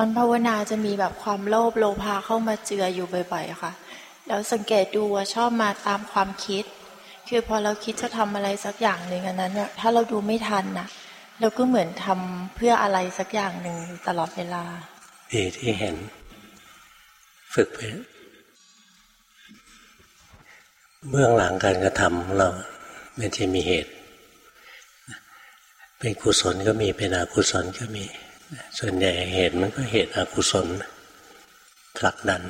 ตอนภาวนาจะมีแบบความโลภโลภาเข้ามาเจืออยู่บ่อยๆค่ะ แล้วสังเกตดูว่าชอบมาตามความคิด คือพอเราคิดจะทำอะไรสักอย่างหนึ่งอันนั้นเนี่ยถ้าเราดูไม่ทันนะเราก็เหมือนทำเพื่ออะไรสักอย่างหนึ่งตลอดเวลาดีที่เห็น ฝึกไปเบื้องหลังการกระทำเรามันจะมีเหตุ เป็นกุศลก็มีเป็นอกุศลก็มี ส่วนใหญ่เหตุมันก็เหตุอกุศลผลักดัน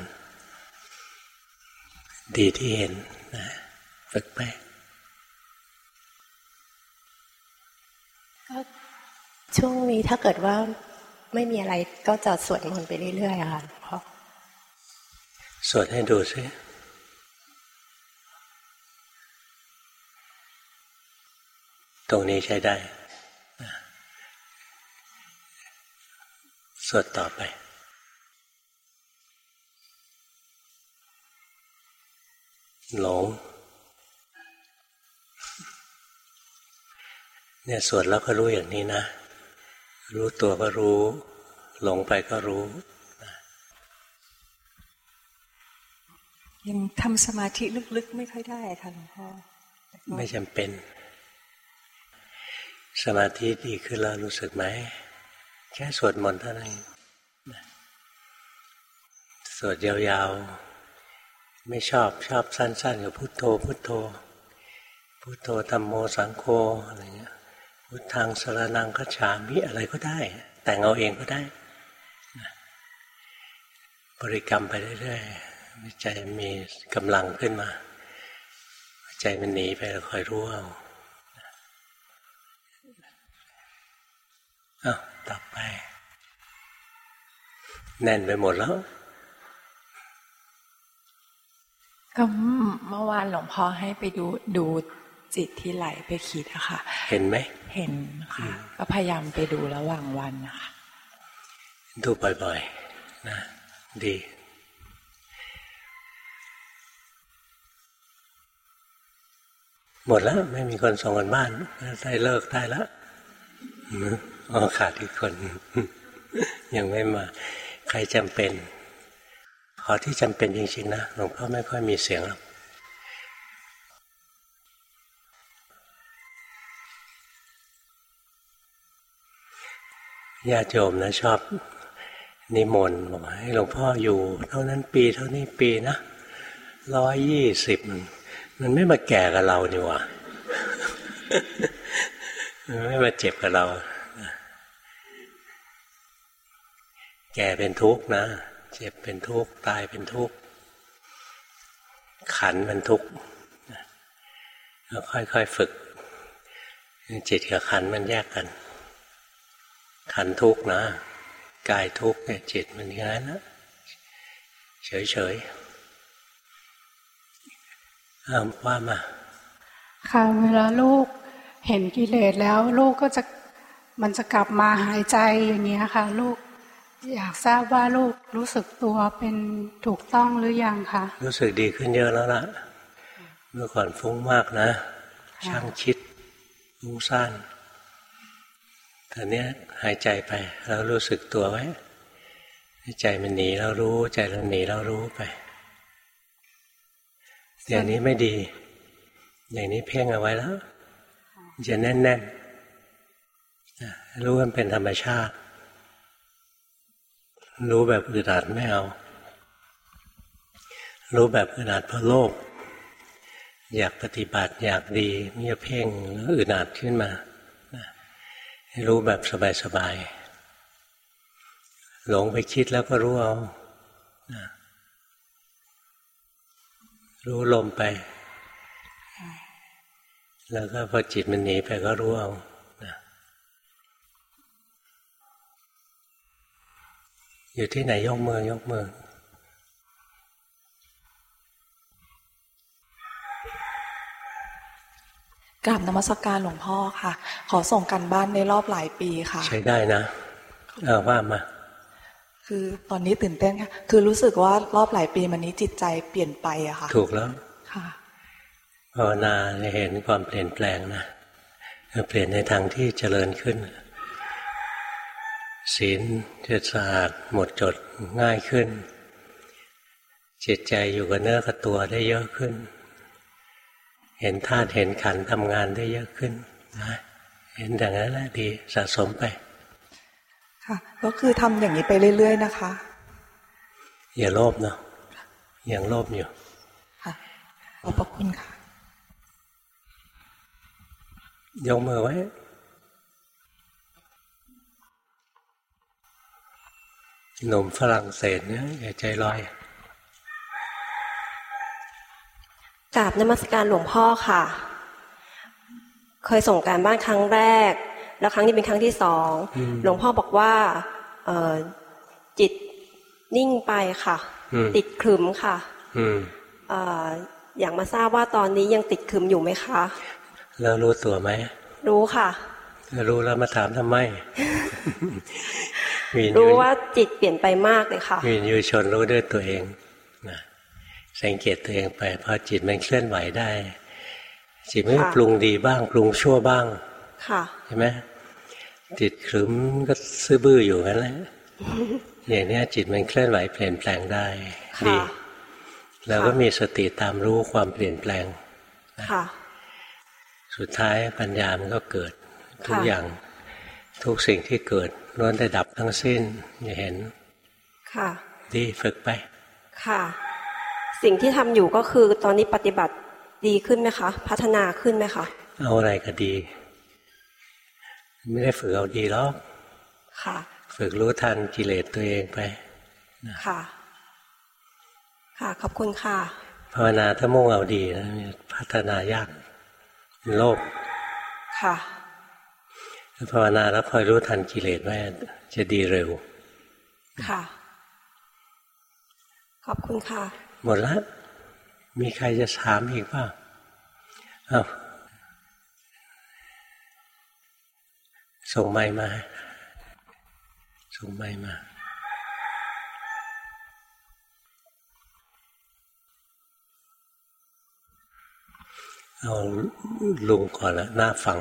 ดีที่เห็นนะฝึกไปก็ช่วงนี้ถ้าเกิดว่าไม่มีอะไรก็จะสวดมนต์ไปเรื่อยๆค่ะพ่อสวดให้ดูซิตรงนี้ใช้ได้ สวดต่อไปหลงเนี่ยสวดแล้วก็รู้อย่างนี้นะ รู้ตัวก็รู้ หลงไปก็รู้ยังทำสมาธิลึกๆ ไม่ค่อยได้ค่ะหลวงพ่อไม่จำเป็น สมาธิดีขึ้นแล้วรู้สึกไหม แค่สวดมนต์เท่านั้นสวดยาวๆ ไม่ชอบชอบสั้นๆกับพุโทโธ พุโทโธ พุโทโธธรรมโมสังโฆอะไรเงี้ยพุทธังสรนังคัจฉามิอะไรก็ได้ แต่งเอาเองก็ได้บริกรรมไปเรื่อยๆใจมีกำลังขึ้นมา ใจมันหนีไปเราคอยรู้เอาอา ต่อไป แน่นไปหมดแล้วก็เมื่อวานหลวงพ่อให้ไปดูดูจิตที่ไหลไปคิดอะค่ะ เห็นไหม เห็นค่ะ ก็พยายามไปดูระหว่างวันนะคะ ดูบ่อยๆนะ ดี หมดแล้ว ไม่มีคนส่งกันบ้านได้เลิกได้แล้วอ๋อ ขาดอีกคน ยังไม่มา ใครจำเป็น ขอที่จำเป็นจริงๆนะหลวงพ่อไม่ค่อยมีเสียงหรอกญาติโยมนะชอบนิมนต์บอกให้หลวงพ่ออยู่ เท่านั้นปีเท่านี้ปีนะร้อยยี่สิบมันไม่มาแก่กับเรานี่วะมันไม่มาเจ็บกับเราแก่เป็นทุกข์นะ เจ็บเป็นทุกข์ตายเป็นทุกข์ขันมันทุกข์ค่อยๆฝึก จิตกับขันมันแยกกัน ขันทุกข์นะกายทุกข์เนี่ยจิตมันอย่างนั้นนะเฉยๆเอาว่ามาค่ะเวลาลูกเห็นกิเลสแล้ว ลูกก็จะมันจะกลับมาหายใจอย่างเงี้ยค่ะ ลูก อยากทราบว่าลูกรู้สึกตัวเป็นถูกต้องหรือยังคะรู้สึกดีขึ้นเยอะแล้วล่ะ เมื่อก่อนฟุ้งมากนะ ช่างคิดฟุ้งซ่านตอนนี้หายใจไปแล้วรู้สึกตัวไว้ใจมันหนีแล้วรู้ ใจเราหนีแล้วรู้ไป อย่างนี้ไม่ดี อย่างนี้เพ่งเอาไว้แล้วจะแน่นๆรู้มันเป็นธรรมชาติ รู้แบบอึดอัดไม่เอา รู้แบบอึดอัดเพราะโลภอยากปฏิบัติอยากดีมีเพ่งแล้วอึดอัดขึ้นมา รู้แบบสบายๆหลงไปคิดแล้วก็รู้เอารู้ลมไป แล้วก็พอจิตมันหนีไปก็รู้เอา อยู่ที่ไหนยกมือยกมือ กราบนมัสกการหลวงพ่อค่ะ ขอส่งกันบ้านในรอบหลายปีค่ะ ใช้ได้นะ เออว่ามา คือตอนนี้ตื่นเต้นค่ะ คือรู้สึกว่ารอบหลายปีมันนี้จิตใจเปลี่ยนไปอะค่ะ ถูกแล้ว ค่ะภาวนาจะเห็นความเปลี่ยนแปลงนะเปลี่ยนในทางที่เจริญขึ้น ศีลจะสะอาดหมดจดง่ายขึ้น จิตใจอยู่กับเนื้อกับตัวได้เยอะขึ้น เห็นธาตุเห็นขันทำงานได้เยอะขึ้นนะเห็นอย่างนั้นแหละดีสะสมไป ค่ะ ก็คือทำอย่างนี้ไปเรื่อย ๆ นะคะ อย่าโลภเนาะยังโลภอยู่ค่ะขอบพระคุณค่ะยกมือไว้ หนุ่มฝรั่งเศสเนี่ยอย่าใจลอยกราบนมัสการหลวงพ่อค่ะ เคยส่งการบ้านครั้งแรก แล้วครั้งนี้เป็นครั้งที่สองอืมหลวงพ่อบอกว่าเอ่อจิตนิ่งไปค่ะอืมติดขรึมค่ะอืมเอ่ออยากมาทราบว่าตอนนี้ยังติดขรึมอยู่ไหมคะแล้วรู้ตัวไหมรู้ค่ะถ้ารู้แล้วมาถามทำไมวิน รู้ยูว่าจิตเปลี่ยนไปมากเลยค่ะวินยูชนรู้ด้วยตัวเองนะสังเกตตัวเองไปพอจิตมันเคลื่อนไหวได้ จิตมันก็ค่ะปรุงดีบ้าง ปรุงชั่วบ้าง ค่ะใช่ไหมจิตขรึมก็ซื่อบื้ออยู่งั้นแหละอย่างเนี้ยจิตมันเคลื่อนไหวเปลี่ยนแปลงได้ค่ะดีเราก็ค่ะมีสติตามรู้ความเปลี่ยนแปลงค่ะ สุดท้ายปัญญามันก็เกิด ทุกค่ะอย่างทุกสิ่งที่เกิด ล้วนได้ดับทั้งสิ้นอย่าเห็น ค่ะดีฝึกไป ค่ะ สิ่งที่ทำอยู่ก็คือตอนนี้ปฏิบัติดีขึ้นไหมคะ พัฒนาขึ้นไหมคะเอาอะไรก็ดี ไม่ได้ฝึกเอาดีหรอกค่ะ ฝึกรู้ทันกิเลสตัวเองไปค่ะ ค่ะขอบคุณค่ะ ภาวนาถ้ามุ่งเอาดีนะพัฒนายากมันโลภค่ะถ้า ภาวนาแล้วคอยรู้ทันกิเลสไว้จะดีเร็ว ค่ะ ขอบคุณค่ะ หมดแล้วมีใครจะถามอีกเปล่าอ้าวส่งไม้มา ส่งไม้มาเอาลุงก่อนละหน้าฟัง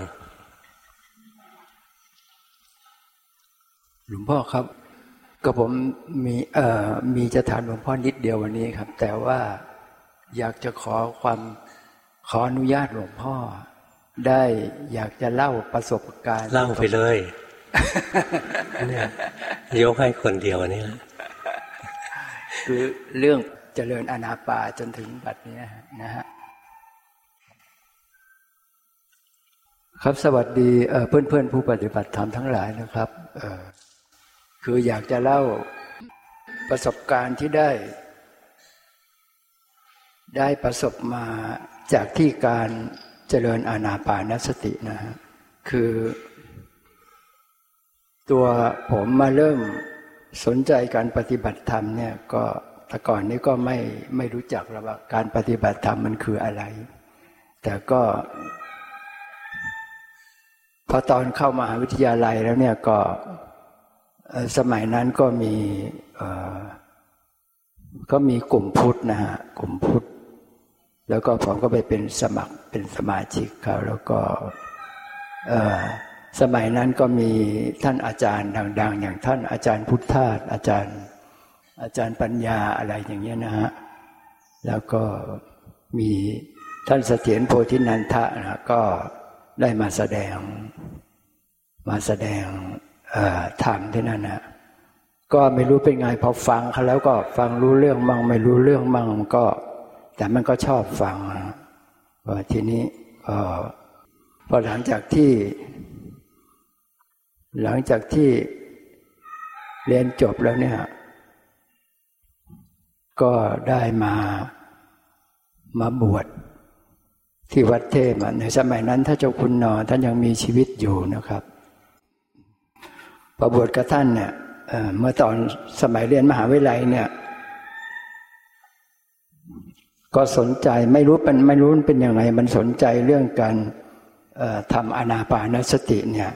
หลวงพ่อครับ ก็ผมมีเอ่อมีจะถามหลวงพ่อนิดเดียววันนี้ครับ แต่ว่าอยากจะขอความขออนุญาตหลวงพ่อ ได้อยากจะเล่าประสบการณ์เล่าไปเลยเนี่ยยกให้คนเดียวอันนี้แหละคือเรื่องเจริญอนาปาจนถึงบัดเนี้ยนะฮะครับสวัสดีเอ่อเพื่อนๆผู้ปฏิบัติธรรมทั้งหลายนะครับเอ่อ คืออยากจะเล่าประสบการณ์ที่ได้ ได้ประสบมาจากที่การเจริญอานาปานสตินะฮะคือ ตัวผมมาเริ่มสนใจการปฏิบัติธรรมเนี่ยก็แต่ก่อนนี้ก็ไม่ไม่รู้จักแล้วว่าการปฏิบัติธรรมมันคืออะไร แต่ก็ พอตอนเข้ามหาวิทยาลัยแล้วเนี่ยก็ สมัยนั้นก็มีเอ่อก็มีกลุ่มพุทธนะฮะกลุ่มพุทธแล้วก็ผมก็ไปเป็นสมัครเป็นสมาชิกเขาแล้วก็สมัยนั้นก็มีท่านอาจารย์ดัง ๆ อย่างท่านอาจารย์พุทธาสอาจารย์ อาจารย์ปัญญาอะไรอย่างเงี้ยนะฮะแล้วก็มีท่านเสถียรโพธินันทะนะก็ได้มาแสดงมาแสดง เอ่อธรรมที่นั่นนะก็ไม่รู้เป็นไงพอฟังเขาแล้วก็ฟังรู้เรื่องมั่งไม่รู้เรื่องมั่งก็ แต่มันก็ชอบฟังว่าทีนี้พอหลังจากที่ หลังจากที่เรียนจบแล้วเนี่ย ก็ได้มามาบวชที่วัดเทพในสมัยนั้นถ้าเจ้าคุณนอท่านยังมีชีวิตอยู่นะครับ พอบวชกับท่านเนี่ยเมื่อตอนสมัยเรียนมหาวิทยาลัยเนี่ย ก็สนใจไม่รู้เป็นไม่รู้นเป็นยังไงมันสนใจเรื่องการทำอนาปานสติเนี่ย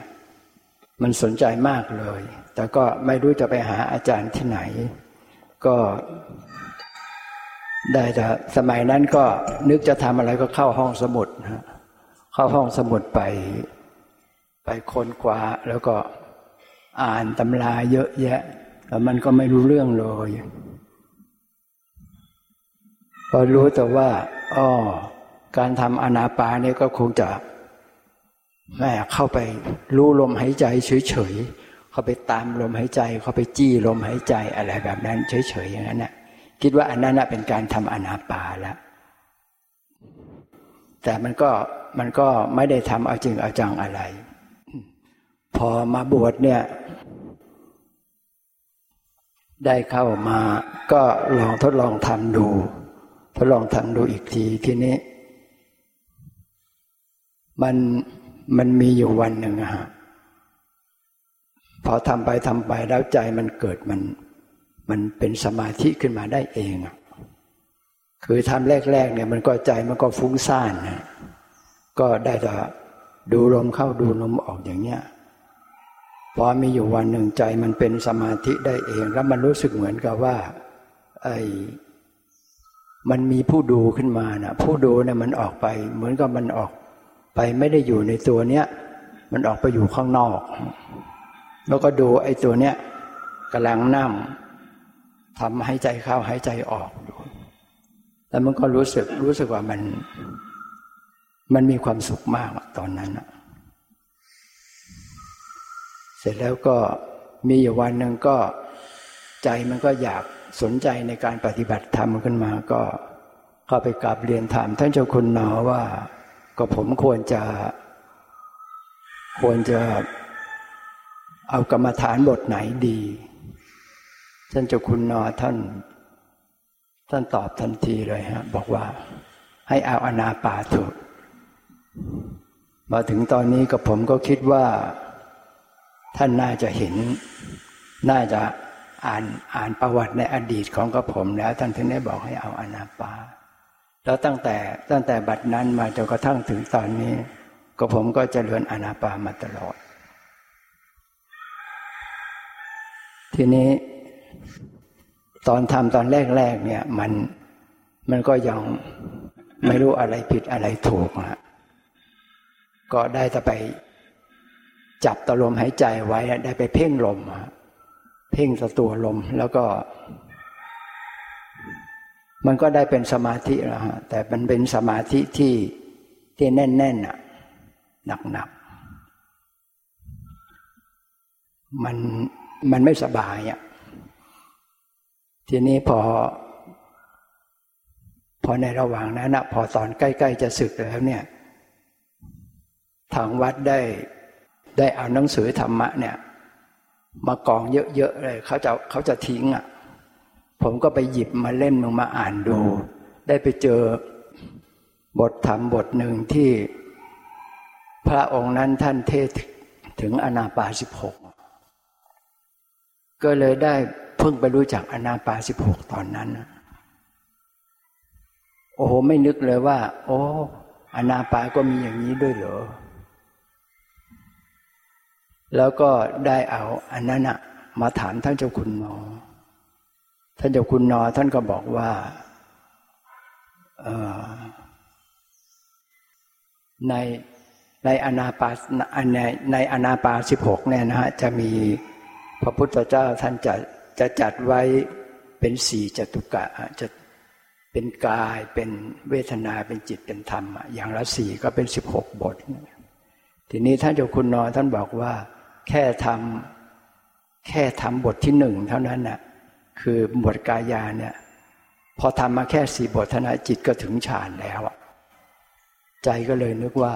มันสนใจมากเลย แต่ก็ไม่รู้จะไปหาอาจารย์ที่ไหน ก็ได้แต่สมัยนั้นก็นึกจะทำอะไรก็เข้าห้องสมุดนะฮะเข้าห้องสมุดไป ไปค้นคว้าแล้วก็ อ่านตำราเยอะแยะ แต่มันก็ไม่รู้เรื่องเลยพอรู้แต่ว่าอ๋อการทำอนาปาเนี่ยก็คงจะแม่เข้าไปรู้ลมหายใจเฉยๆเข้าไปตามลมหายใจ เข้าไปจี้ลมหายใจอะไรแบบนั้นเฉยๆอย่างนั้นนะคิดว่าอันนั้นเป็นการทำอนาปาแล้วแต่มันก็มันก็ไม่ได้ทำเอาจริงเอาจังอะไร พอมาบวชเนี่ย ได้เข้ามา ก็ลองทดลองทำดู ทดลองทำดูอีกทีทีนี้ มันมันมีอยู่วันหนึ่งอะฮะพอทำไปทำไปแล้วใจมันเกิดมัน มันเป็นสมาธิขึ้นมาได้เองคือทำแรกๆเนี่ย มันก็ใจมันก็ฟุ้งซ่านนะก็ได้แต่ดูลมเข้าดูลมออกอย่างเนี้ย พอมีอยู่วันหนึ่งใจมันเป็นสมาธิได้เอง แล้วมันรู้สึกเหมือนกับว่าไอ้มันมีผู้ดูขึ้นมานะผู้ดูเนี่ยมันออกไป เหมือนกับมันออกไปไม่ได้อยู่ในตัวเนี้ยมันออกไปอยู่ข้างนอก แล้วก็ดูไอ้ตัวเนี้ยกำลังนั่งทำให้ใจเข้าให้ใจออกแล้วมันก็รู้สึกรู้สึกว่ามัน มันมีความสุขมากตอนนั้นอะ เสร็จแล้วก็มีอยู่วันหนึ่งก็ใจมันก็อยากสนใจในการปฏิบัติธรรมขึ้นมาก็เข้าไปกราบเรียนถามท่านเจ้าคุณหนอว่า ก็ผมควรจะ ควรจะเอากรรมฐานบทไหนดี ท่านเจ้าคุณนอท่าน ท่านตอบทันทีเลยฮะ บอกว่า ให้เอาอนาปาเถอะมาถึงตอนนี้กับผมก็คิดว่า ท่านน่าจะเห็น น่าจะอ่านอ่านประวัติในอดีตของกระผมแล้ว ท่านถึงได้บอกให้เอาอนาปาแล้วตั้งแต่ตั้งแต่บัดนั้นมาจนกระทั่งถึงตอนนี้ก็ผมก็จเจริญอนาปามาตลอด ทีนี้ ตอนทำตอนแรกๆเนี่ย มันมันก็ยังไม่รู้อะไรผิดอะไรถูกนะก็ได้แต่ไป จับตะลมหายใจไว้ได้ไปเพ่งลมเพ่งตัวลมแล้วก็ มันก็ได้เป็นสมาธิแล้วฮะแต่มันเป็นสมาธิที่ที่แน่นๆอะหนักๆมันมันไม่สบายอะทีนี้พอ พอในระหว่างนั้นนะพอตอนใกล้ ๆ จะศึกแล้วเนี่ย ทางวัดได้ ได้เอาหนังสือธรรมะเนี่ย มากองเยอะๆเลยเขาจะเขาจะทิ้งอะ ผมก็ไปหยิบมาเล่นมึงมาอ่านดู ได้ไปเจอบทธรรมบทหนึ่งที่ พระองค์นั้นท่านเทศถึงอนาปาสิบหกก็เลยได้พิ่งไปรู้จักอนาปาสิบหกตอนนั้น โอ้โห ไม่นึกเลยว่า โอ้อนาปาก็มีอย่างนี้ด้วยเหรอ แล้วก็ได้เอาอันนั้นอะมาถามท่านเจ้าคุณนอ ท่านเจ้าคุณนอท่านก็บอกว่าในในอนาปาในในอนาปาสิบหกเนี่ยนะฮะจะมีพระพุทธเจ้าท่านจะจะจัดไว้เป็นสี่จตุกะจะเป็นกายเป็นเวทนาเป็นจิตเป็นธรรม อย่างละสี่ก็เป็นสิบหกบท ทีนี้ท่านเจ้าคุณนอท่านบอกว่า แค่ทำแค่ทำบทที่หนึ่งเท่านั้นน่ะคือบทกายาเนี่ยพอทำมาแค่สี่บทธนาจิตก็ถึงฌานแล้วใจก็เลยนึกว่า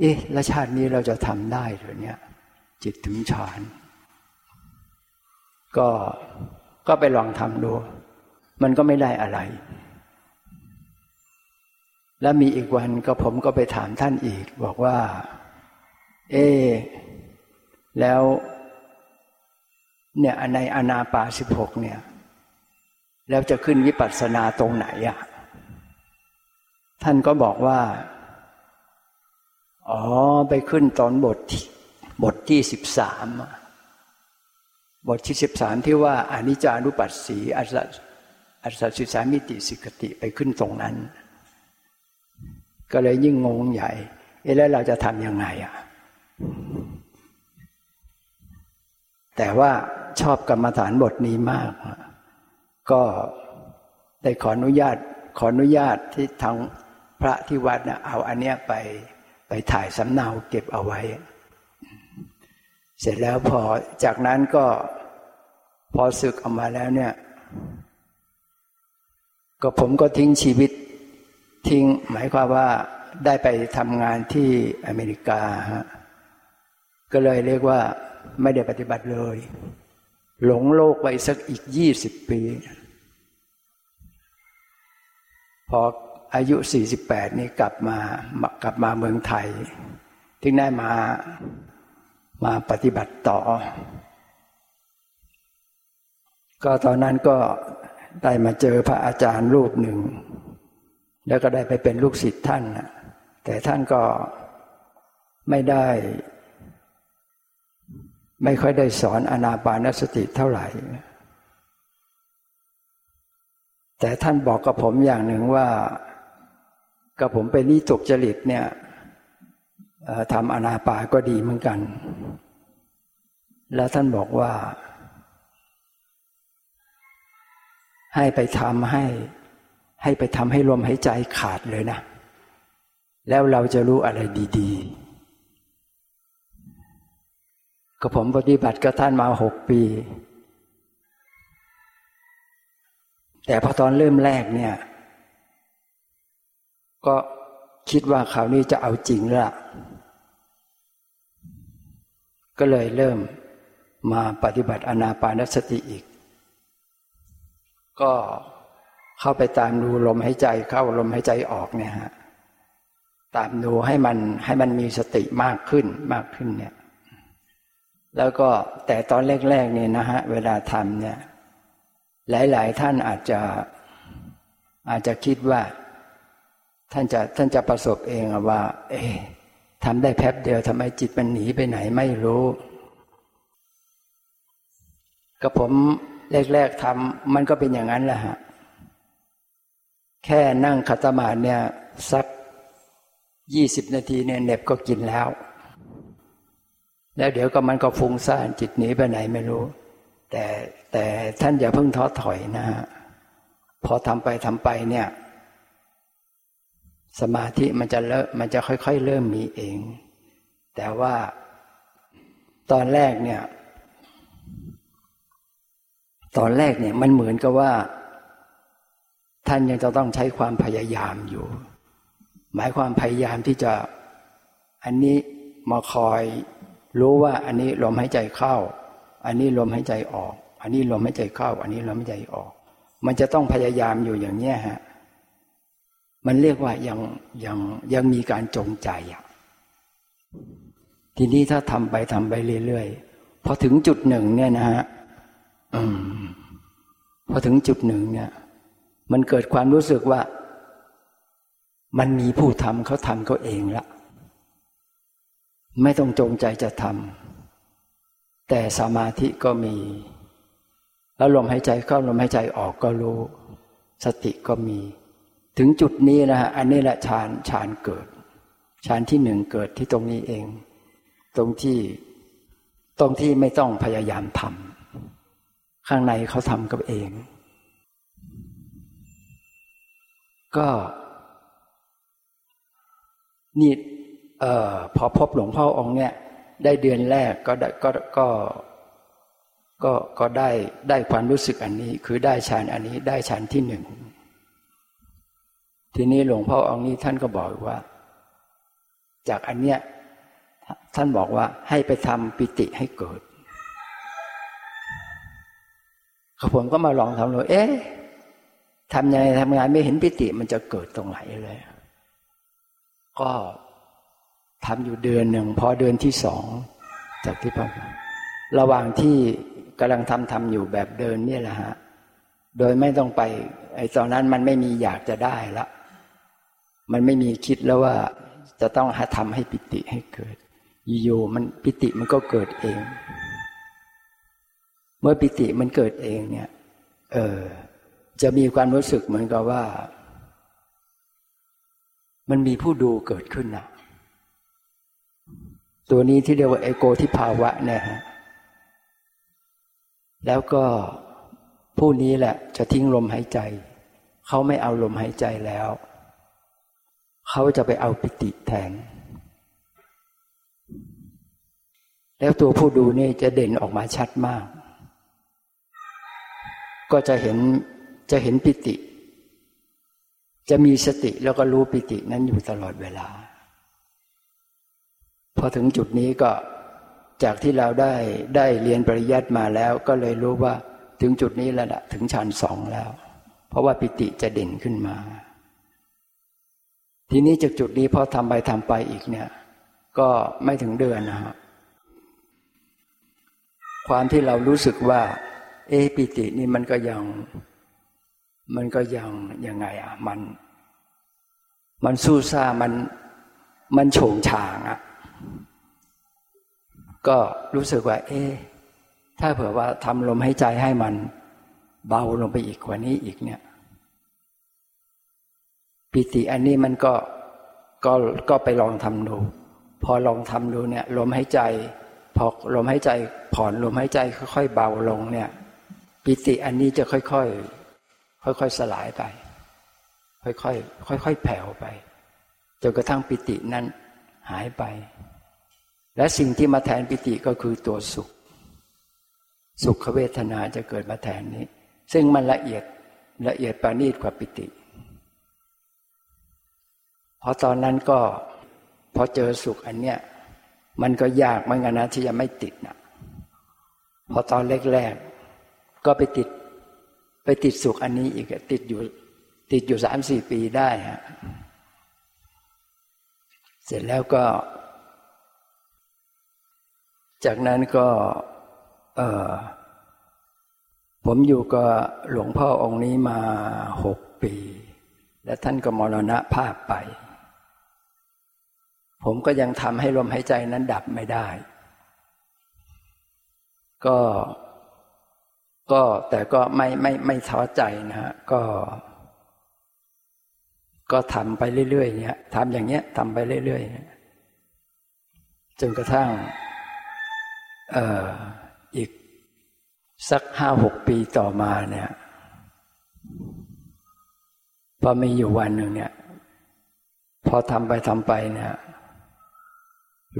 เอ๊ะแล้วชาตินี้เราจะทำได้หรือเนี่ย จิตถึงฌาน ก็ก็ไปลองทำดู มันก็ไม่ได้อะไร แล้วมีอีกวันก็ผมก็ไปถามท่านอีก บอกว่า เอ๊ แล้วเนี่ยในอนาปาสิบหกเนี่ย แล้วจะขึ้นวิปัสสนาตรงไหนอะ่ะท่านก็บอกว่า อ๋อ ไปขึ้นตอนบทบทที่สิบสามบทที่สิบสามที่ว่าอนิจจานุปัสสีอัศอัศสิสามิติสิกติไปขึ้นตรงนั้น ก็เลยยิ่งงงใหญ่ เอ๊ะแล้วเราจะทำยังไงอะ แต่ว่าชอบกรรมฐานบทนี้มาก ก็ได้ขออนุญาตขออนุญาตที่ทางพระที่วัดนะเอาอันเนี้ยไปไปถ่ายสำเนาเก็บเอาไว้ เสร็จแล้วพอจากนั้นก็พอศึกออกมาแล้วเนี่ย ก็ผมก็ทิ้งชีวิตทิ้งหมายความว่าได้ไปทำงานที่อเมริกาฮะก็เลยเรียกว่า ไม่ได้ปฏิบัติเลย หลงโลกไปสักอีกยี่สิบปี พออายุสี่สิบแปดนี่กลับมากลับมาเมืองไทย ถึงได้มามาปฏิบัติต่อ ก็ตอนนั้นก็ได้มาเจอพระอาจารย์รูปหนึ่ง แล้วก็ได้ไปเป็นลูกศิษย์ท่านแต่ท่านก็ไม่ได้ ไม่ค่อยได้สอนอนาปานสติเท่าไหร่ แต่ท่านบอกกับผมอย่างหนึ่งว่ากับผมไปนี่ตกจริตเนี่ยทำอนาปาก็ดีเหมือนกัน แล้วท่านบอกว่า ให้ไปทำให้ ให้ไปทำให้ลมหายใจขาดเลยนะ แล้วเราจะรู้อะไรดี ๆ ก็ผมปฏิบัติกับท่านมาหกปี แต่พอตอนเริ่มแรกเนี่ย ก็คิดว่าคราวนี้จะเอาจริงละก็เลยเริ่มมาปฏิบัติอนาปานสติอีก ก็เข้าไปตามดูลมหายใจเข้าลมหายใจออกเนี่ยฮะตามดูให้มันให้มันมีสติมากขึ้นมากขึ้นเนี่ย แล้วก็แต่ตอนแรกๆเนี่ยนะฮะเวลาทำเนี่ย หลายๆท่านอาจจะอาจจะคิดว่า ท่านจะท่านจะประสบเองว่า เอ๊ทำได้แป๊บเดียวทำไมจิตมันหนีไปไหนไม่รู้ก็ผมแรกๆทำมันก็เป็นอย่างนั้นแหละฮะแค่นั่งคัตมาเนี่ยสักยี่สิบนาทีเนี่ยเน็บก็กินแล้ว แล้วเดี๋ยวก็มันก็ฟุ้งซ่านจิตหนีไปไหนไม่รู้ แต่แต่ท่านอย่าเพิ่งท้อถอยนะฮะพอทำไปทำไปเนี่ย สมาธิมันจะเริ่มมันจะค่อยๆ เริ่มมีเอง แต่ว่าตอนแรกเนี่ย ตอนแรกเนี่ยมันเหมือนกับว่า ท่านยังจะต้องใช้ความพยายามอยู่ หมายความพยายามที่จะ อันนี้มาคอย รู้ว่าอันนี้ลมหายใจเข้า อันนี้ลมหายใจออก อันนี้ลมหายใจเข้า อันนี้ลมหายใจออก มันจะต้องพยายามอยู่อย่างเนี้ยฮะมันเรียกว่ายังยังยังมีการจงใจอะทีนี้ถ้าทำไปทำไปเรื่อยๆพอถึงจุดหนึ่งเนี่ยนะฮะอพอถึงจุดหนึ่งเนี่ย มันเกิดความรู้สึกว่า มันมีผู้ทำเขาทำเขาเองละ ไม่ต้องจงใจจะทำแต่สมาธิก็มี แล้วลมหายใจเข้าลมหายใจออกก็รู้ สติก็มี ถึงจุดนี้นะฮะอันนี้แหละฌานฌานเกิดฌานที่หนึ่งเกิดที่ตรงนี้เอง ตรงที่ตรงที่ไม่ต้องพยายามทำข้างในเขาทำกับเอง ก็นี่ ออพอพบหลวงพ่อองค์เนี่ย ได้เดือนแรกก็ได้ก็ก็ก็ก็ได้ได้ความรู้สึกอันนี้ คือได้ฌานอันนี้ได้ฌานที่หนึ่งทีนี้หลวงพ่อองค์นี้ท่านก็บอกว่า จากอันเนี้ยท่านบอกว่าให้ไปทำปิติให้เกิดขผมก็มาลองทำดูเอ๊ะทำยังไงทำงานไม่เห็นปิติมันจะเกิดตรงไหนเลย ก็ ทำอยู่เดือนหนึ่งพอเดือนที่สองจากที่พ่อระหว่างที่กำลังทำทำอยู่แบบเดินนี่แหละฮะ โดยไม่ต้องไป ไอ้ตอนนั้นมันไม่มีอยากจะได้ละ มันไม่มีคิดแล้วว่าจะต้องหาทำให้ปิติให้เกิดอยู่ๆมันปิติมันก็เกิดเอง เมื่อปิติมันเกิดเองเนี่ย เออ จะมีความรู้สึกเหมือนกับว่า มันมีผู้ดูเกิดขึ้นนะ ตัวนี้ที่เรียกว่าเอโกที่ภาวะเนี่ยฮะแล้วก็ผู้นี้แหละจะทิ้งลมหายใจ เขาไม่เอาลมหายใจแล้ว เขาจะไปเอาปิติแทน แล้วตัวผู้ดูนี่จะเด่นออกมาชัดมาก ก็จะเห็นจะเห็นปิติ จะมีสติแล้วก็รู้ปิตินั้นอยู่ตลอดเวลา พอถึงจุดนี้ก็จากที่เราได้ได้เรียนปริยัติมาแล้ว ก็เลยรู้ว่าถึงจุดนี้แล้วนะถึงฌานสองแล้ว เพราะว่าปิติจะเด่นขึ้นมา ทีนี้จากจุดนี้พอทำไปทำไปอีกเนี่ย ก็ไม่ถึงเดือนนะฮะความที่เรารู้สึกว่า เอปิตินี่มันก็ยัง มันก็ยังยังไงอะ มัน มันสู้ซ่ามันมันโฉงฉางอะ ก็รู้สึกว่า เอ๊ถ้าเผื่อว่าทำลมให้ใจให้มัน เบาลงไปอีกกว่านี้อีกเนี่ย ปิติอันนี้มันก็ก็ก็ไปลองทำดู พอลองทำดูเนี่ย ลมหายใจ พอลมหายใจ ผ่อนลมหายใจค่อยๆเบาลงเนี่ย ปิติอันนี้จะค่อยๆค่อยๆสลายไป ค่อยๆค่อยๆแผ่วไปจนกระทั่งปิตินั้น หายไป และสิ่งที่มาแทนปิติก็คือตัวสุข สุขเวทนาจะเกิดมาแทนนี้ ซึ่งมันละเอียดละเอียดปรานีตกว่าปิติ เพอตอนนั้นก็พอเจอสุขอันเนี้ยมันก็ยากเหมือนกันนะที่จะไม่ติดนะพอตอนแรกๆก็ไปติด ไปติดสุขอันนี้อีกติดอยู่ ติดอยู่สามสี่ปีได้ฮะ เสร็จแล้วก็ จากนั้นก็ผมอยู่กับหลวงพ่อองค์นี้มาหกปี และท่านก็มรณะภาพไป ผมก็ยังทำให้ลมหายใจนั้นดับไม่ได้ ก็ก็แต่ก็ไม่ไม่ไม่ท้อใจนะฮะก็ ก็ทำไปเรื่อยๆเนี้ยทำอย่างเงี้ยทำไปเรื่อยๆจนกระทั่งอออีกสักห้าหกปีต่อมาเนี่ยพอมีอยู่วันหนึ่งเนี่ย พอทำไปทำไปเนี่ย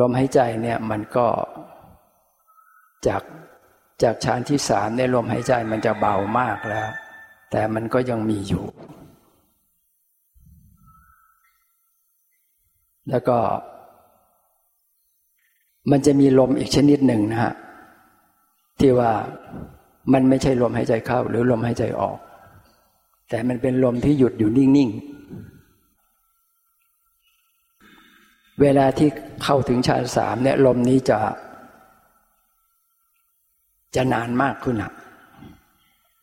ลมหายใจเนี่ยมันก็จากจากชานที่สามในลมหายใจมันจะเบามากแล้ว แต่มันก็ยังมีอยู่ แล้วก็ มันจะมีลมอีกชนิดหนึ่งนะฮะที่ว่ามันไม่ใช่ลมหายใจเข้า หรือลมหายใจออก แต่มันเป็นลมที่หยุดอยู่นิ่งๆเวลาที่เข้าถึงฌานสามเนี่ยลมนี้จะจะนานมากขึ้นอะ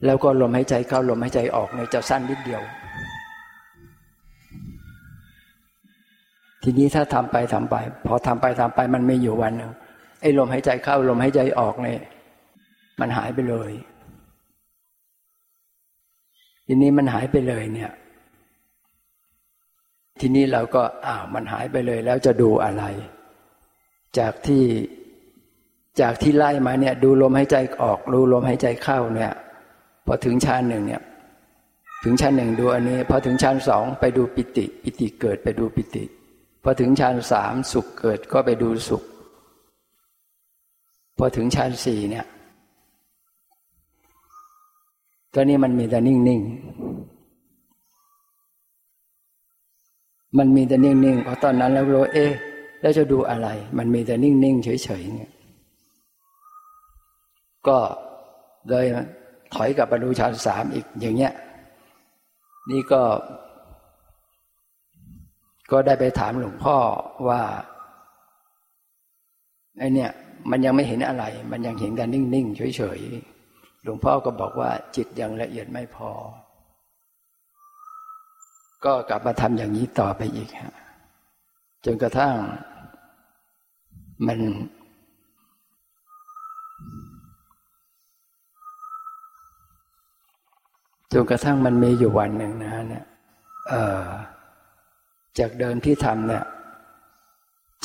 แล้วก็ลมหายใจเข้าลมหายใจออกเนี่ยจะสั้นนิดเดียว ทีนี้ถ้าทำไปทำไป พอทำไปทำไปมันไม่อยู่วันหนึ่งไอ้ลมหายใจเข้าลมหายใจออกเนี่ยมันหายไปเลย ทีนี้มันหายไปเลยเนี่ย ทีนี้เราก็อ้าวมันหายไปเลย แล้วจะดูอะไร จากที่จากที่ไล่มาเนี่ย ดูลมหายใจออก ดูลมหายใจเข้าเนี่ย พอถึงชั้นหนึ่งเนี่ย ถึงชั้นหนึ่งดูอันนี้ พอถึงชั้นสองไปดูปิติ ปิติเกิดไปดูปิติ พอถึงฌานสามสุขเกิดก็ไปดูสุข พอถึงฌานสี่เนี่ยตอนนี้มันมีแต่นิ่งๆ มันมีแต่นิ่งๆพราะตอนนั้นเรารู้เอ๊ะแล้วจะดูอะไร มันมีแต่นิ่งๆเฉยๆเนี่ยก็เลยถอยกลับมาดูฌานสามอีกอย่างเงี้ย นี่ก็ ก็ได้ไปถามหลวงพ่อว่าไอเนี่ย มันยังไม่เห็นอะไร มันยังเห็นกันนิ่งๆเฉยๆหลวงพ่อก็บอกว่าจิตยังละเอียดไม่พอ ก็กลับมาทำอย่างนี้ต่อไปอีกฮะจนกระทั่ง มัน จนกระทั่งมันมีอยู่วันหนึ่งนะเนี่ยเออ จากเดิมที่ทำเนี่ย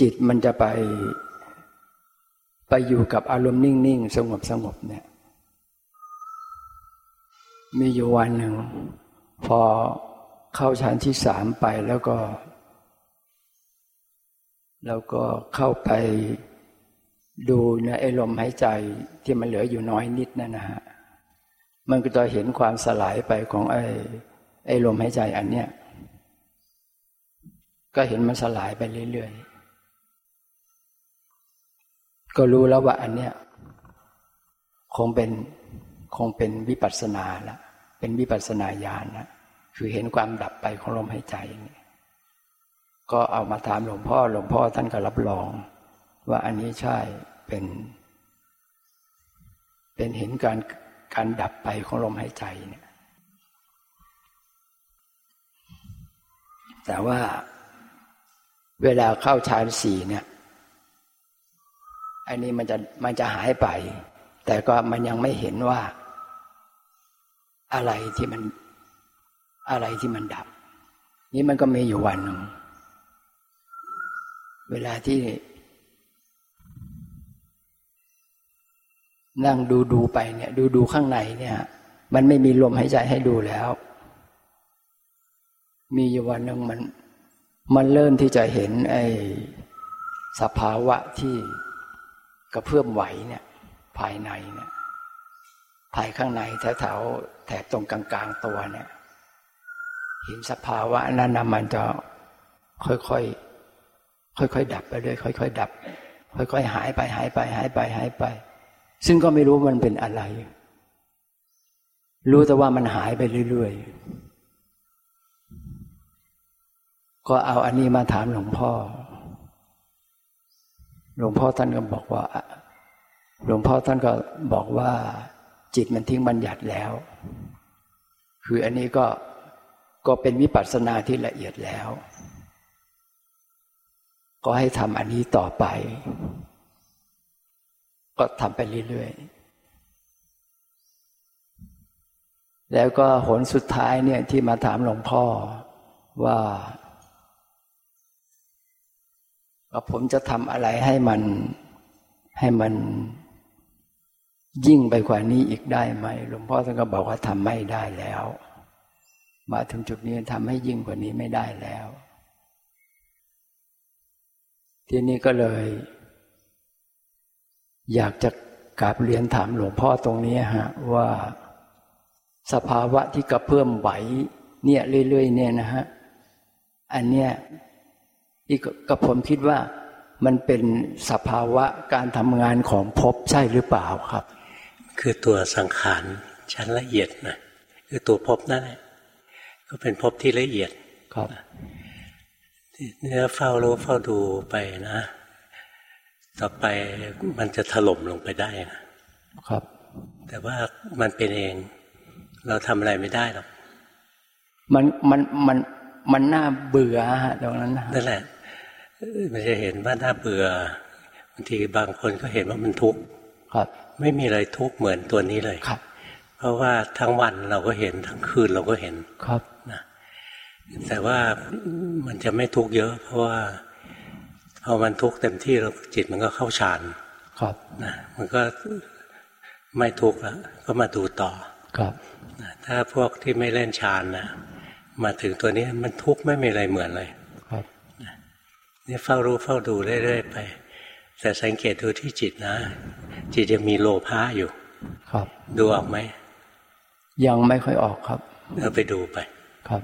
จิตมันจะไป ไปอยู่กับอารมณ์นิ่ง ๆ สงบสงบเนี่ย มีอยู่วันหนึ่ง พอเข้าชั้นที่สามไปแล้วก็ แล้วก็เข้าไปดูนะไอ้ลมหายใจที่มันเหลืออยู่น้อยนิดนั่นนะฮะมันก็จะเห็นความสลายไปของไอ้ไอ้ลมหายใจอันเนี้ย ก็เห็นมันสลายไปเรื่อยๆ ก็รู้แล้วว่าอันเนี้ยคงเป็นคงเป็นวิปัสสนาละ เป็นวิปัสสนาญาณนะคือเห็นความดับไปของลมหายใจนี่ก็เอามาถามหลวงพ่อ หลวงพ่อท่านก็รับรอง ว่าอันนี้ใช่เป็น เป็นเห็นการการดับไปของลมหายใจเนี่ย แต่ว่า เวลาเข้าฌานสี่เนี่ย อันนี้มันจะมันจะหายไป แต่ก็มันยังไม่เห็นว่า อะไรที่มันอะไรที่มันดับ นี่มันก็มีอยู่วันหนึ่งเวลาที่นั่งดูดูไปเนี่ย ดูดูข้างในเนี่ย มันไม่มีลมหายใจให้ดูแล้ว มีอยู่วันหนึ่งมัน มันเริ่มที่จะเห็นไอ้สภาวะที่กระเพื่อมไหวเนี่ย ภายในเนี่ยภายข้างในแถวๆแถบตรงกลางๆตัวเนี่ย เห็นสภาวะนั้นนะมันจะค่อยๆค่อยๆดับไปเรื่อยค่อยๆดับ ค่อยๆหายไปหายไปหายไปหายไป ซึ่งก็ไม่รู้มันเป็นอะไร รู้แต่ว่ามันหายไปเรื่อยๆ ก็เอาอันนี้มาถามหลวงพ่อ หลวงพ่อท่านก็บอกว่า หลวงพ่อท่านก็บอกว่า จิตมันทิ้งบัญญัติแล้ว คืออันนี้ก็ก็เป็นวิปัสสนาที่ละเอียดแล้ว ก็ให้ทำอันนี้ต่อไป ก็ทำไปเรื่อยๆ แล้วก็หนสุดท้ายเนี่ยที่มาถามหลวงพ่อว่า ว่าผมจะทำอะไรให้มันให้มันยิ่งไปกว่านี้อีกได้ไหม หลวงพ่อท่านก็บอกว่าทำไม่ได้แล้ว มาถึงจุดนี้ทำให้ยิ่งกว่านี้ไม่ได้แล้ว ทีนี้ก็เลย อยากจะกราบเรียนถามหลวงพ่อตรงนี้ฮะว่าสภาวะที่กระเพื่อมไหวเนี่ยเรื่อยๆเนี่ยนะฮะอันเนี้ย ที่กับผมคิดว่ามันเป็นสภาวะการทำงานของภพใช่หรือเปล่าครับ คือตัวสังขารชั้นละเอียดนะคือตัวภพนั่นแหละก็เป็นภพที่ละเอียดครับเนี่ยเฝ้ารู้เฝ้าดูไปนะ ต่อไปมันจะถล่มลงไปได้นะครับ แต่ว่ามันเป็นเอง เราทำอะไรไม่ได้หรอกมันมันมันมันน่าเบื่อฮะตรงนั้นนะนั่นแหละ มันจะเห็นว่าน่าเบื่อบางทีบางคนก็เห็นว่ามันทุกข์ครับไม่มีอะไรทุกข์เหมือนตัวนี้เลยครับ เพราะว่าทั้งวันเราก็เห็นทั้งคืนเราก็เห็นครับนะแต่ว่ามันจะไม่ทุกข์เยอะ เพราะว่าพอมันทุกข์เต็มที่เราจิตมันก็เข้าฌานครับนะมันก็ไม่ทุกข์แล้วก็มาดูต่อครับนะถ้าพวกที่ไม่เล่นฌานนะมาถึงตัวนี้มันทุกข์ไม่มีอะไรเหมือนเลย ครับนี่เฝ้ารู้เฝ้าดูเรื่อยๆไป แต่สังเกตดูที่จิตนะ จิตยังมีโลภะอยู่ ครับ ดูออกไหมยังไม่ค่อยออกครับเราไปดูไป ครับ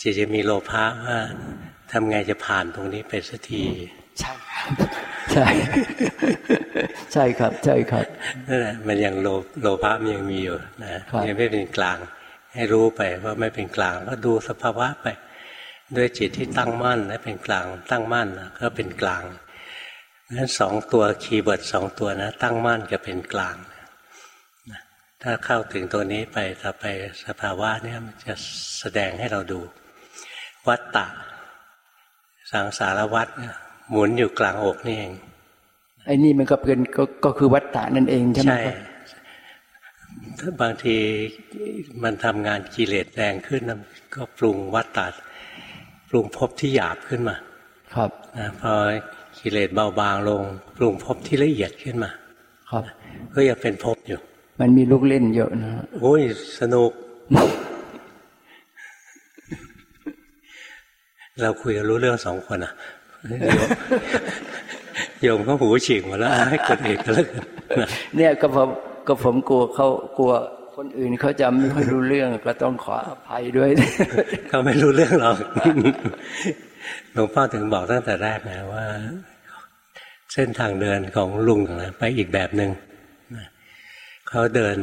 จิตจะมีโลภะว่าทำไงจะผ่านตรงนี้ไปสักทีใช่ใช่ ใช่ครับ ใช่ครับนั่นแหละมันยังโลโลภะมันยังมีอยู่นะครับยังไม่เป็นกลาง ให้รู้ไปว่าไม่เป็นกลาง ก็ดูสภาวะไป ด้วยจิตที่ตั้งมั่นและเป็นกลาง ตั้งมั่นก็เป็นกลางนั้นสองตัวคีย์เวิร์ดสองตัวนะ ตั้งมั่นกับเป็นกลางนะถ้าเข้าถึงตัวนี้ไปต่อไปสภาวะเนี่ยมันจะแสดงให้เราดู วัตตะ สังสารวัตเนี่ยหมุนอยู่กลางอกนี่เองไอ้นี่มันก็เป็นก็ก็คือวัตตะนั่นเองใช่ไหมใช่ครับถ้าบางทีมันทำงานกิเลสแรงขึ้นนะก็ปรุงวัตตะ ปรุงภพที่หยาบขึ้นมา ครับนะพอกิเลสเบาบางลง ปรุงภพที่ละเอียดขึ้นมา ครับ ก็ยังเป็นภพอยู่ มันมีลูกเล่นเยอะนะโอ้ยสนุก เราคุยกันรู้เรื่องสองคนอะโยมก็หูฉีกหมดแล้วให้คนอื่นก็แล้วกันนะเนี่ยก็ผมก็ผมกลัวเขากลัว คนอื่นเขาจะไม่ค่อยรู้เรื่องก็ต้องขออภัยด้วยเขาไม่รู้เรื่องหรอกหลวงพ่อถึงบอกตั้งแต่แรกนะว่า เส้นทางเดินของลุงนะไปอีกแบบหนึง่งเขาเดิน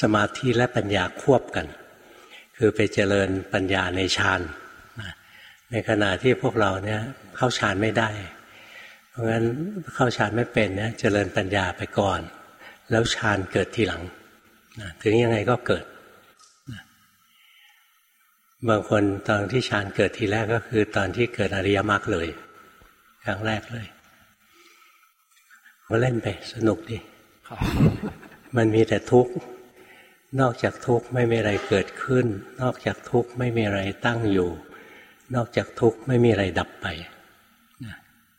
สมาธิและปัญญาควบกัน คือไปเจริญปัญญาในฌานในขณะที่พวกเราเนี่ยเข้าฌานไม่ได้ เพราะงั้นเข้าฌานไม่เป็นเนี่ยเจริญปัญญาไปก่อน แล้วฌานเกิดทีหลัง ถึงยังไงก็เกิด บางคนตอนที่ฌานเกิดทีแรกก็คือ ตอนที่เกิดอริยมรรคเลย ครั้งแรกเลยก็เล่นไปสนุกดี มันมีแต่ทุกข์ นอกจากทุกข์ไม่มีอะไรเกิดขึ้น นอกจากทุกข์ไม่มีอะไรตั้งอยู่ นอกจากทุกข์ไม่มีอะไรดับไป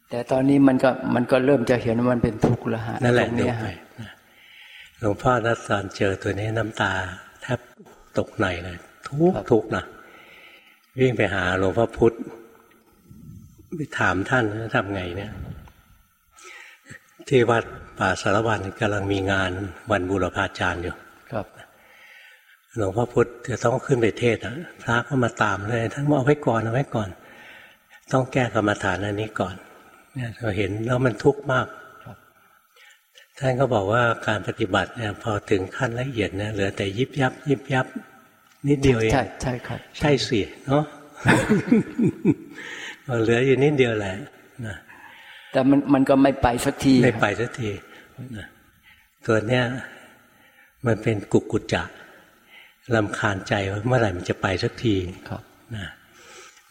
แต่ตอนนี้มันก็มันก็เริ่มจะเห็นว่ามันเป็นทุกข์แล้วฮะนั่นแหละตรงดูเนี้ยไปฮะนะ หลวงพ่อนัดตอนเจอตัวนี้น้ำตาแทบตกในเลยทุกข์ทุกข์นะวิ่งไปหาหลวงพ่อพุธไปถามท่านว่าทำไงเนี่ย ที่วัดป่าสารวันกำลังมีงานวันบุรพาจารย์อยู่ครับหลวงพ่อพุธจะต้องขึ้นไปเทศน์อะพระก็มาตามเลยท่านบอกเอาไว้ก่อนเอาไว้ก่อน ต้องแก้กรรมฐานอันนี้ก่อนเนี่ยเราเห็นแล้วมันทุกข์มาก ท่านก็บอกว่าการปฏิบัติเนี่ยพอถึงขั้นละเอียดเนี่ยเหลือแต่ยิบยับ ยิบยับ นิดเดียวเองใช่ใช่ครับ ใช่สิเนาะเหลืออยู่นิดเดียวแหละนะแต่มันมันก็ไม่ไปสักทีไม่ไปสักทีนะตัวเนี้ยมันเป็นกุกกุจจะลำคาญใจว่าเมื่อไหร่มันจะไปสักทีครับนะ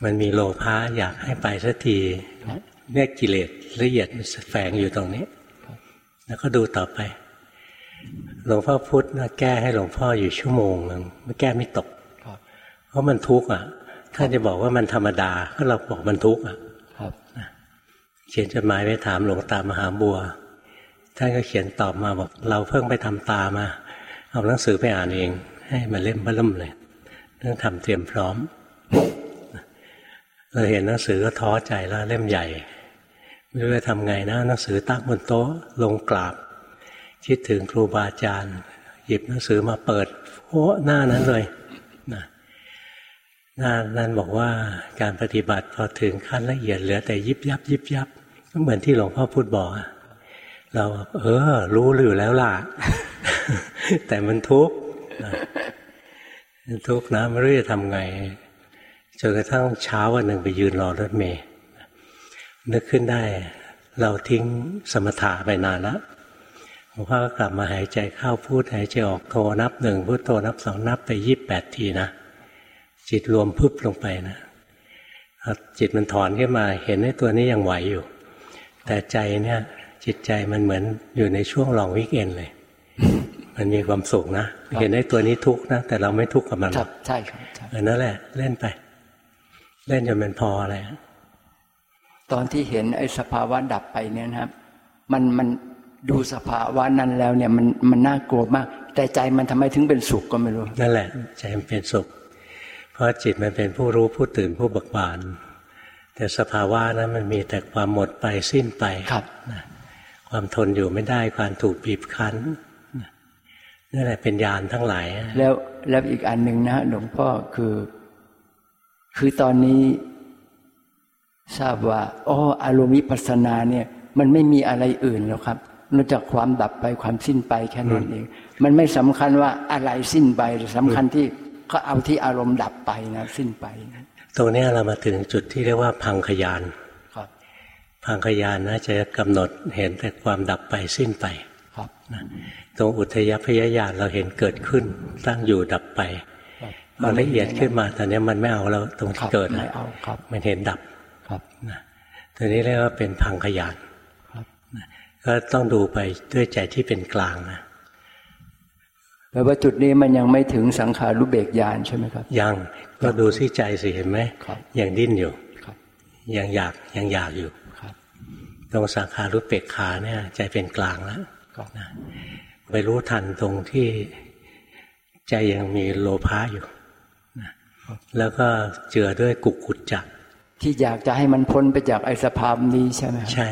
มันมีโลภะอยากให้ไปสักทีเนี่ยกิเลสละเอียดมันแฝงอยู่ตรงนี้ แล้วก็ดูต่อไป หลวงพ่อพุธนะแก้ให้หลวงพ่ออยู่ชั่วโมงหนึ่งไม่แก้ไม่ตกครับเพราะมันทุกข์อะท่านจะบอกว่ามันธรรมดา ก็เราบอกมันทุกข์อะครับเขียนจดหมายไปถามหลวงตามหาบัว ท่านก็เขียนตอบมาบอกเราเพิ่งไปทำตามา เอาหนังสือไปอ่านเอง ให้มันเล่มเบิ่มเลยเรื่องทำเตรียมพร้อมเราเห็นหนังสือก็ท้อใจแล้วเล่มใหญ่ ไม่รู้จะทำไงนะหนังสือตั้งบนโต๊ะลงกราบ คิดถึงครูบาอาจารย์ หยิบหนังสือมาเปิดโอ้หน้านั้นเลยนะหน้านั้นบอกว่าการปฏิบัติพอถึงขั้นละเอียดเหลือแต่ยิบยับ ยิบยับก็เหมือนที่หลวงพ่อพูดบอกเราเออ รู้หรือแล้วล่ะ แต่มันทุกข์ทุกข์นะไม่รู้จะทำไงจนกระทั่งเช้าวันหนึ่งไปยืนรอรถเมย์ นึกขึ้นได้ เราทิ้งสมถะไปนานแล้วหลวงพ่อก็กลับมาหายใจเข้าพูดหายใจออกโทนับหนึ่งพูดโทนับสองนับไปยี่บแปดทีนะจิตรวมพึบลงไปนะพอจิตมันถอนขึ้นมา เห็นในตัวนี้ยังไหวอยู่ แต่ใจเนี่ย จิตใจมันเหมือนอยู่ในช่วงลองวิกเอนเลย มันมีความสุขนะ เห็นในตัวนี้ทุกข์นะ แต่เราไม่ทุกข์กับมันหครรัอบกใช่ครับใช่เออนั่นแหละ เล่นไป เล่นจนเป็นพออะไร ตอนที่เห็นไอ้สภาวะดับไปเนี่ยนะครับ มันมันดูสภาวะนั้นแล้วเนี่ยมันมันน่ากลัวมาก แต่ใจมันทำไมถึงเป็นสุขก็ไม่รู้ นั่นแหละ ใจมันเป็นสุข เพราะจิตมันเป็นผู้รู้ผู้ตื่นผู้เบิกบาน แต่สภาวะนั้นมันมีแต่ความหมดไปสิ้นไปครับนะความทนอยู่ไม่ได้ความถูกบีบคั้นนะนั่นแหละเป็นญาณทั้งหลาย แล้วแล้วอีกอันหนึ่งนะหลวงพ่อคือ คือตอนนี้ ทราบว่าอ๋ออารมณ์วิปัสสนาเนี่ยมันไม่มีอะไรอื่นแล้วครับนอกจากความดับไปความสิ้นไปแค่นั้นเอง มันไม่สำคัญว่าอะไรสิ้นไปแต่สำคัญที่เขาเอาที่อารมณ์ดับไปนะสิ้นไปนะตรงเนี้ยเรามาถึงจุดที่เรียกว่าพังขยานครับพังขยานนะจะกำหนดเห็นแต่ความดับไปสิ้นไปครับนะตรงอุทยพยญาณเราเห็นเกิดขึ้น ตั้งอยู่ดับไปครับพอละเอียดขึ้นมาตอนนี้มันไม่เอาแล้วตรงคที่รับเกิดไม่นะเอาครับมันเห็นดับครับนะ ตัวนี้เรียกว่าเป็นพังขยานครับนะก็ต้องดูไปด้วยใจที่เป็นกลางนะแปลว่าจุดนี้มันยังไม่ถึงสังขารุเบกญาณใช่ไหมครับ ยังก็ดูที่ใจสิเห็นไหมครับยังดิ้นอยู่ครับยังอยากยังอยากอยู่ครับตรงสังขารุปเปกขาเนี่ย ใจเป็นกลางแล้วครับนะไปรู้ทันตรงที่ใจยังมีโลภะอยู่นะแล้วก็เจือด้วยกุกกุจจัก ที่อยากจะให้มันพ้นไปจากไอ้สภาพนี้ใช่ไหมครับใช่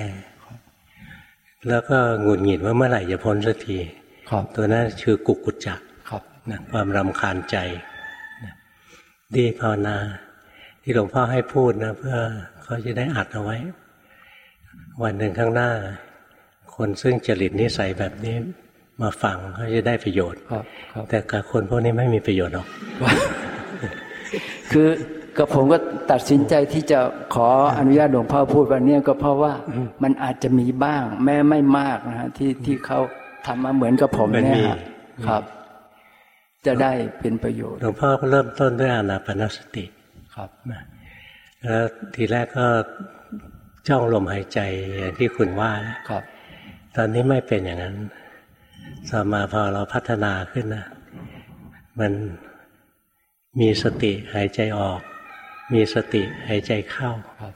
แล้วก็หงุดหงิดว่าเมื่อไหร่จะพ้นสักทีครับตัวนั้นคือกุกกุจจักครับนะความรำคาญใจนะดีภาวนา ที่หลวงพ่อให้พูดนะเพื่อเขาจะได้อัดเอาไว้ วันหนึ่งข้างหน้า คนซึ่งจริตนิสัยแบบนี้มาฟังเขาจะได้ประโยชน์ครับครับแต่กับคนพวกนี้ไม่มีประโยชน์หรอก คือ กับผมก็ตัดสินใจที่จะขออนุญาตหลวงพ่อพูดวันนี้ก็เพราะว่ามันอาจจะมีบ้าง แม้ไม่มากนะฮะที่ที่เขาทำมาเหมือนกับผมมันเนี่ยมีฮะครับ จะได้เป็นประโยชน์หลวงพ่อก็เริ่มต้นด้วยอานาปนสติครับนะแล้วทีแรกก็จ้องลมหายใจอย่างที่คุณว่านะครับ ตอนนี้ไม่เป็นอย่างนั้นต่อมาพอเราพัฒนาขึ้นนะมันมีสติหายใจออก มีสติหายใจเข้าครับ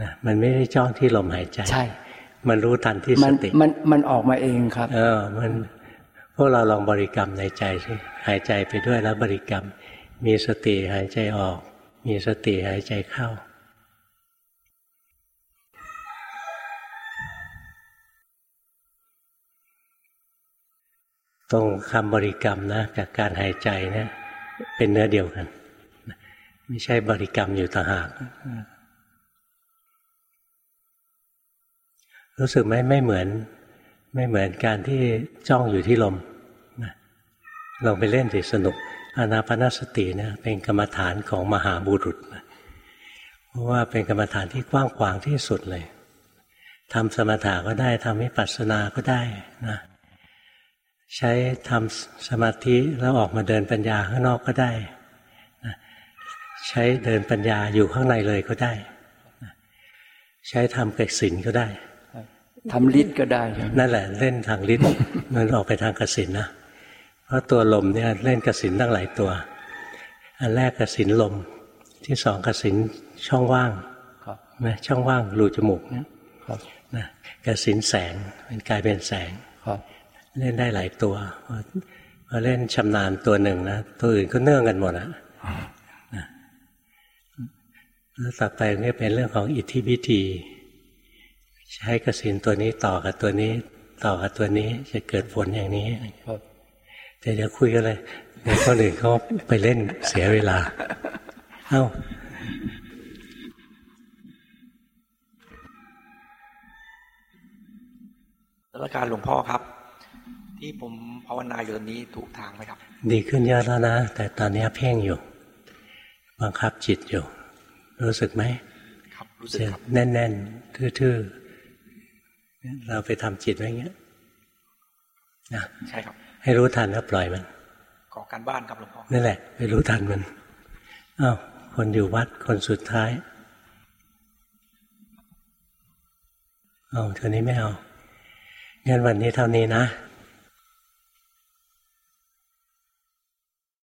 นะมันไม่ได้จ้องที่ลมหายใจ ใช่ มันรู้ทันที่มัสนติ มันมันออกมาเองครับ เออ มันพวกเราลองบริกรรมในใจสิหายใจไปด้วยแล้วบริกรรม มีสติหายใจออก มีสติหายใจเข้าตรงคำบริกรรมนะกับการหายใจเนี่ยเป็นเนื้อเดียวกัน ไม่ใช่บริกรรมอยู่ต่างหากรู้สึกไหมไม่เหมือน ไม่เหมือนการที่จ้องอยู่ที่ลมลองไปเล่นสิสนุกอานาปนสติเนี่ยเป็นกรรมฐานของมหาบุรุษเพราะว่าเป็นกรรมฐานที่กว้างขวางที่สุดเลยทำสมถะก็ได้ทำวิปัสสนาก็ได้นะใช้ทำสมาธิแล้วออกมาเดินปัญญาข้างนอกก็ได้ ใช้เดินปัญญาอยู่ข้างในเลยก็ได้นะใช้ทำกสินก็ได้ทำฤทธิ์ก็ได้ครับนั่นแหละเล่นทางฤทธิ์มันออกไปทางกสินนะเพราะตัวลมเนี่ยเล่นกสินตั้งหลายตัว อันแรกกสินลม ที่สองกสินช่องว่างครับนะช่องว่างรูจมูกเนี่ยครับนะกสินแสงมันกลายเป็นแสงครับเล่นได้หลายตัวพอพอเล่นชำนาญตัวหนึ่งนะตัวอื่นก็เนื่องกันหมดอะนะแล้ว ต่อไปเนี่ยเป็นเรื่องของอิทธิพิธี ใช้กสินตัวนี้ต่อกับตัวนี้ ต่อกับตัวนี้จะเกิดผลอย่างนี้ครับแต่จะคุยกันเลยเดี๋ยวคนอื่นเขาไปเล่นเสียเวลา เอ้ารัชการหลวงพ่อครับ ที่ผมภาวนาอยู่ตอนนี้ถูกทางไหมครับ ดีขึ้นเยอะแล้วนะ แต่ตอนนี้เพ่งอยู่ บังคับจิตอยู่ รู้สึกไหมครับรู้สึกครับแน่นๆทื่อๆเราไปทำจิตไว้อย่างเงี้ยนะใช่ครับ ให้รู้ทันแล้วปล่อยมันขอการบ้านครับหลวงพ่อนั่นแหละ ไปรู้ทันมันอ้าวคนอยู่วัดคนสุดท้ายเอาเท่านี้ไม่เอางั้นวันนี้เท่านี้นะ